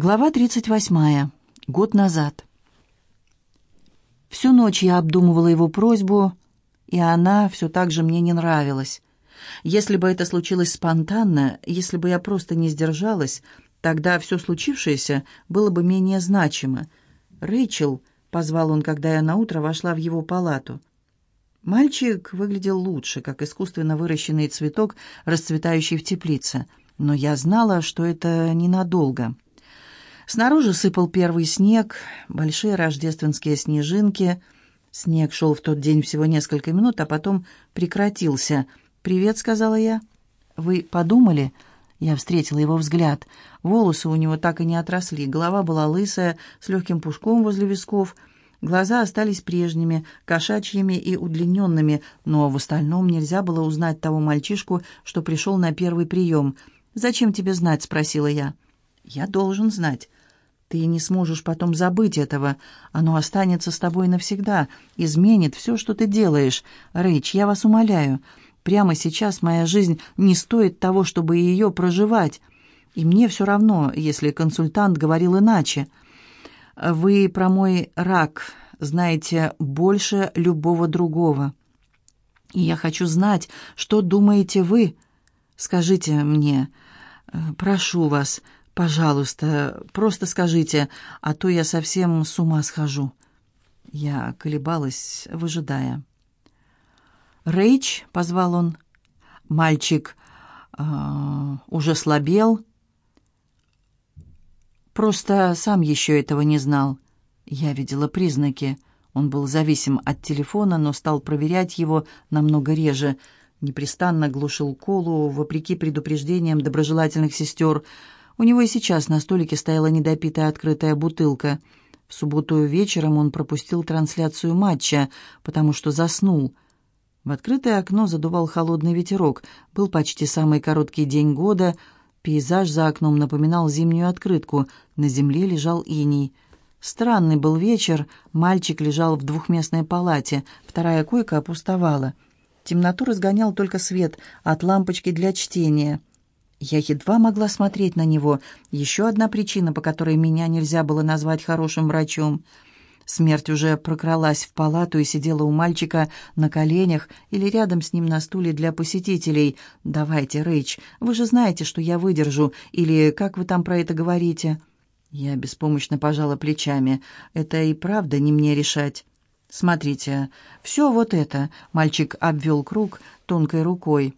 Глава 38. Год назад. Всю ночь я обдумывала его просьбу, и она все так же мне не нравилась. Если бы это случилось спонтанно, если бы я просто не сдержалась, тогда все случившееся было бы менее значимо. «Рэйчел», — позвал он, когда я наутро вошла в его палату. Мальчик выглядел лучше, как искусственно выращенный цветок, расцветающий в теплице, но я знала, что это ненадолго. Снаружи сыпал первый снег, большие рождественские снежинки. Снег шел в тот день всего несколько минут, а потом прекратился. «Привет», — сказала я. «Вы подумали?» Я встретила его взгляд. Волосы у него так и не отросли, голова была лысая, с легким пушком возле висков. Глаза остались прежними, кошачьими и удлиненными, но в остальном нельзя было узнать того мальчишку, что пришел на первый прием. «Зачем тебе знать?» — спросила я. «Я должен знать. Ты не сможешь потом забыть этого. Оно останется с тобой навсегда, изменит все, что ты делаешь. Рэйч, я вас умоляю, прямо сейчас моя жизнь не стоит того, чтобы ее проживать. И мне все равно, если консультант говорил иначе. Вы про мой рак знаете больше любого другого. И я хочу знать, что думаете вы. Скажите мне, э, прошу вас, — «Пожалуйста, просто скажите, а то я совсем с ума схожу». Я колебалась, выжидая. «Рэйч», — позвал он. Мальчик э, уже слабел. Просто сам еще этого не знал. Я видела признаки. Он был зависим от телефона, но стал проверять его намного реже. Непрестанно глушил колу, вопреки предупреждениям доброжелательных сестер — у него и сейчас на столике стояла недопитая открытая бутылка. В субботу вечером он пропустил трансляцию матча, потому что заснул. В открытое окно задувал холодный ветерок. Был почти самый короткий день года. Пейзаж за окном напоминал зимнюю открытку. На земле лежал иней. Странный был вечер. Мальчик лежал в двухместной палате. Вторая койка опустовала. Темноту разгонял только свет от лампочки для чтения. Я едва могла смотреть на него. Еще одна причина, по которой меня нельзя было назвать хорошим врачом. Смерть уже прокралась в палату и сидела у мальчика на коленях или рядом с ним на стуле для посетителей. «Давайте, Рэйч, вы же знаете, что я выдержу. Или как вы там про это говорите?» Я беспомощно пожала плечами. «Это и правда не мне решать». «Смотрите, все вот это», — мальчик обвел круг тонкой рукой.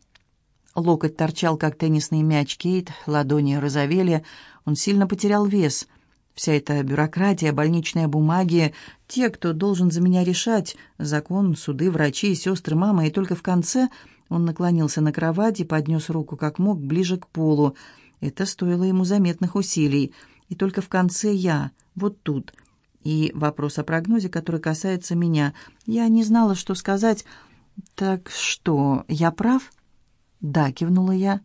Локоть торчал, как теннисный мяч Кейт, ладони розовели. Он сильно потерял вес. Вся эта бюрократия, больничные бумаги, те, кто должен за меня решать, закон, суды, врачи, сестры, мама, и только в конце он наклонился на кровать и поднес руку как мог ближе к полу. Это стоило ему заметных усилий. И только в конце я, вот тут. И вопрос о прогнозе, который касается меня. Я не знала, что сказать. «Так что, я прав?» «Да», — кивнула я.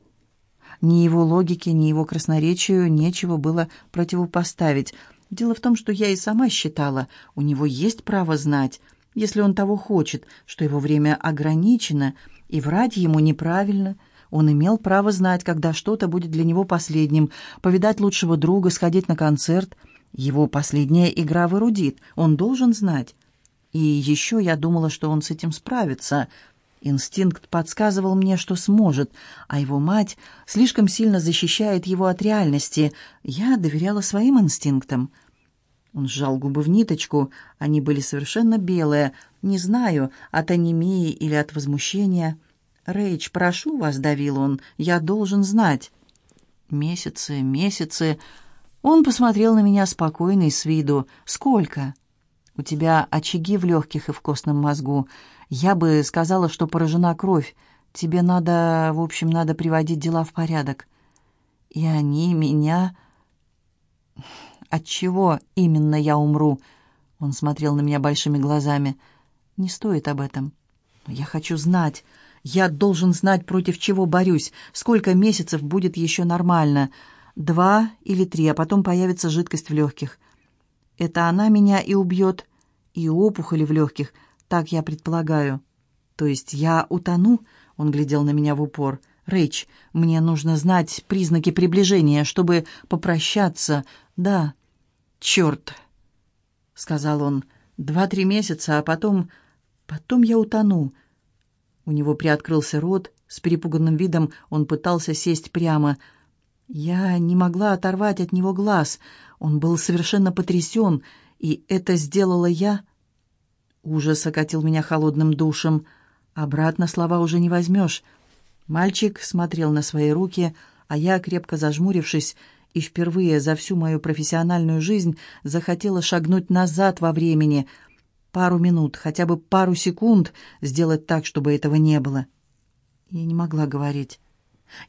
Ни его логике, ни его красноречию нечего было противопоставить. Дело в том, что я и сама считала, у него есть право знать, если он того хочет, что его время ограничено, и врать ему неправильно. Он имел право знать, когда что-то будет для него последним, повидать лучшего друга, сходить на концерт. Его последняя игра в он должен знать. И еще я думала, что он с этим справится — Инстинкт подсказывал мне, что сможет, а его мать слишком сильно защищает его от реальности. Я доверяла своим инстинктам. Он сжал губы в ниточку, они были совершенно белые. Не знаю, от анемии или от возмущения. «Рэйч, прошу вас», — давил он, — «я должен знать». Месяцы, месяцы. Он посмотрел на меня спокойно и с виду. «Сколько?» «У тебя очаги в легких и в костном мозгу. Я бы сказала, что поражена кровь. Тебе надо, в общем, надо приводить дела в порядок. И они меня... От чего именно я умру? Он смотрел на меня большими глазами. Не стоит об этом. я хочу знать. Я должен знать, против чего борюсь. Сколько месяцев будет еще нормально? Два или три, а потом появится жидкость в легких. Это она меня и убьет, и опухоли в легких — так я предполагаю. То есть я утону?» Он глядел на меня в упор. Рэйч, мне нужно знать признаки приближения, чтобы попрощаться. Да, черт, сказал он. Два-три месяца, а потом... Потом я утону. У него приоткрылся рот. С перепуганным видом он пытался сесть прямо. Я не могла оторвать от него глаз. Он был совершенно потрясен, и это сделала я. Ужас окатил меня холодным душем. Обратно слова уже не возьмешь. Мальчик смотрел на свои руки, а я, крепко зажмурившись, и впервые за всю мою профессиональную жизнь захотела шагнуть назад во времени. Пару минут, хотя бы пару секунд сделать так, чтобы этого не было. Я не могла говорить.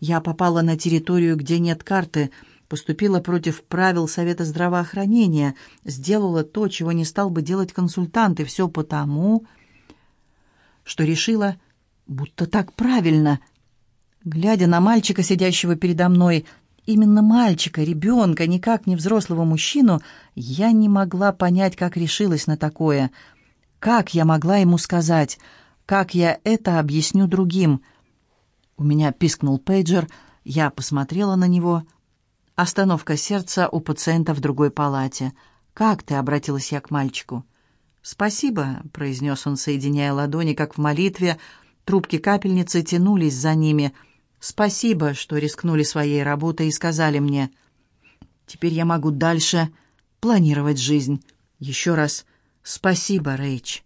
Я попала на территорию, где нет карты, поступила против правил Совета здравоохранения, сделала то, чего не стал бы делать консультант, и все потому, что решила, будто так правильно. Глядя на мальчика, сидящего передо мной, именно мальчика, ребенка, никак не взрослого мужчину, я не могла понять, как решилась на такое. Как я могла ему сказать? Как я это объясню другим?» У меня пискнул пейджер, я посмотрела на него. Остановка сердца у пациента в другой палате. «Как ты?» — обратилась я к мальчику. «Спасибо», — произнес он, соединяя ладони, как в молитве. Трубки капельницы тянулись за ними. «Спасибо, что рискнули своей работой и сказали мне. Теперь я могу дальше планировать жизнь. Еще раз спасибо, Рэйч».